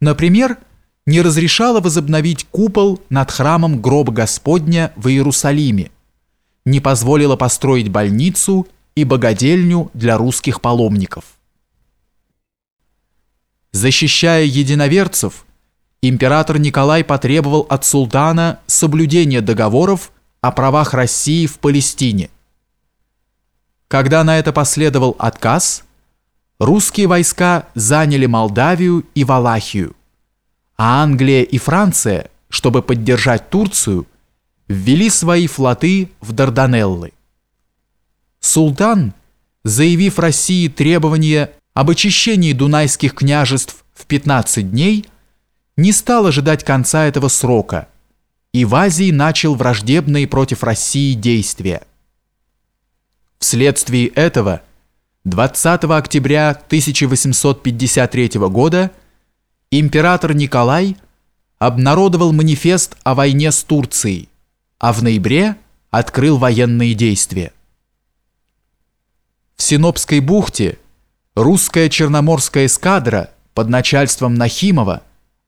Например, не разрешала возобновить купол над храмом гроба Господня в Иерусалиме, не позволила построить больницу и богадельню для русских паломников. Защищая единоверцев, император Николай потребовал от султана соблюдения договоров о правах России в Палестине. Когда на это последовал отказ, русские войска заняли Молдавию и Валахию, а Англия и Франция, чтобы поддержать Турцию, ввели свои флоты в Дарданеллы. Султан, заявив России требование об очищении дунайских княжеств в 15 дней, не стал ожидать конца этого срока, и в Азии начал враждебные против России действия. Вследствие этого 20 октября 1853 года император Николай обнародовал манифест о войне с Турцией, а в ноябре открыл военные действия. В Синопской бухте русская черноморская эскадра под начальством Нахимова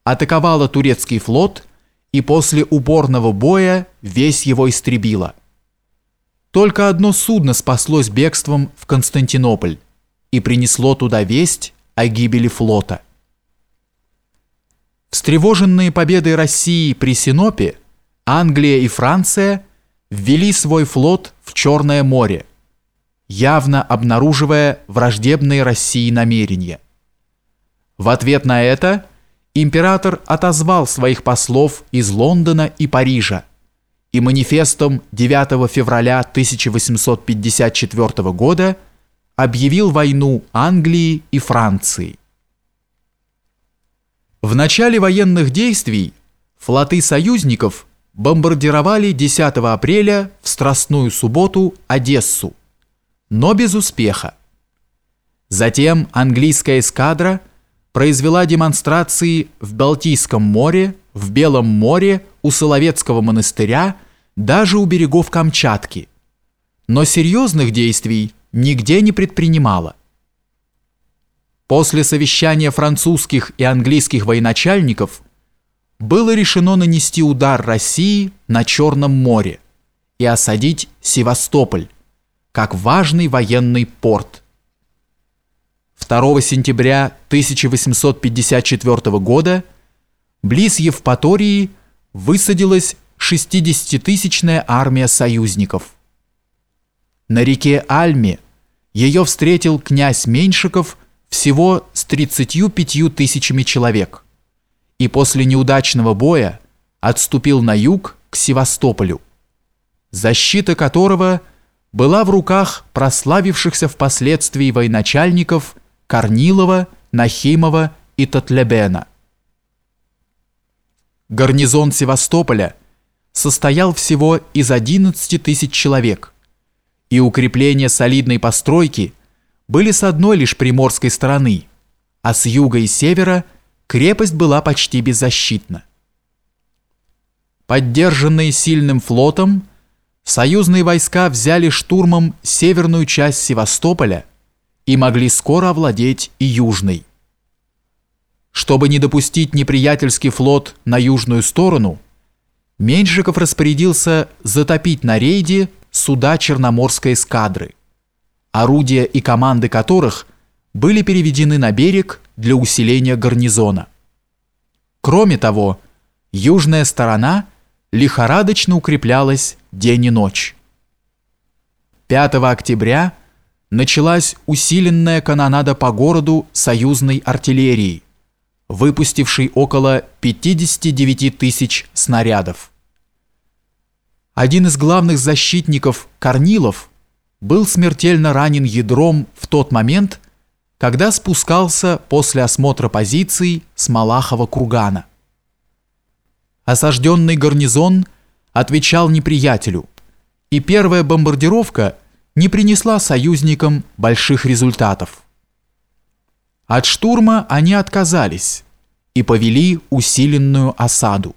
атаковала турецкий флот и после упорного боя весь его истребила. Только одно судно спаслось бегством в Константинополь и принесло туда весть о гибели флота. Встревоженные победой России при Синопе, Англия и Франция ввели свой флот в Черное море, явно обнаруживая враждебные России намерения. В ответ на это император отозвал своих послов из Лондона и Парижа, и манифестом 9 февраля 1854 года объявил войну Англии и Франции. В начале военных действий флоты союзников бомбардировали 10 апреля в Страстную субботу Одессу, но без успеха. Затем английская эскадра произвела демонстрации в Балтийском море, в Белом море, у Соловецкого монастыря, даже у берегов Камчатки. Но серьезных действий нигде не предпринимала. После совещания французских и английских военачальников было решено нанести удар России на Черном море и осадить Севастополь, как важный военный порт. 2 сентября 1854 года близ Евпатории высадилась 60-тысячная армия союзников. На реке Альме ее встретил князь Меньшиков всего с 35 тысячами человек и после неудачного боя отступил на юг к Севастополю, защита которого была в руках прославившихся впоследствии военачальников Корнилова, Нахимова и Татлебена. Гарнизон Севастополя состоял всего из 11 тысяч человек, и укрепления солидной постройки были с одной лишь приморской стороны, а с юга и севера крепость была почти беззащитна. Поддержанные сильным флотом, союзные войска взяли штурмом северную часть Севастополя и могли скоро овладеть и южной. Чтобы не допустить неприятельский флот на южную сторону, Меньшиков распорядился затопить на рейде суда Черноморской эскадры, орудия и команды которых были переведены на берег для усиления гарнизона. Кроме того, южная сторона лихорадочно укреплялась день и ночь. 5 октября началась усиленная канонада по городу союзной артиллерии, выпустившей около 59 тысяч снарядов. Один из главных защитников Корнилов был смертельно ранен ядром в тот момент, когда спускался после осмотра позиций с Малахова кургана. Осажденный гарнизон отвечал неприятелю, и первая бомбардировка не принесла союзникам больших результатов. От штурма они отказались и повели усиленную осаду.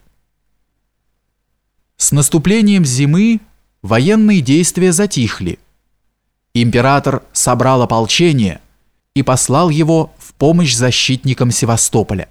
С наступлением зимы военные действия затихли. Император собрал ополчение – и послал его в помощь защитникам Севастополя.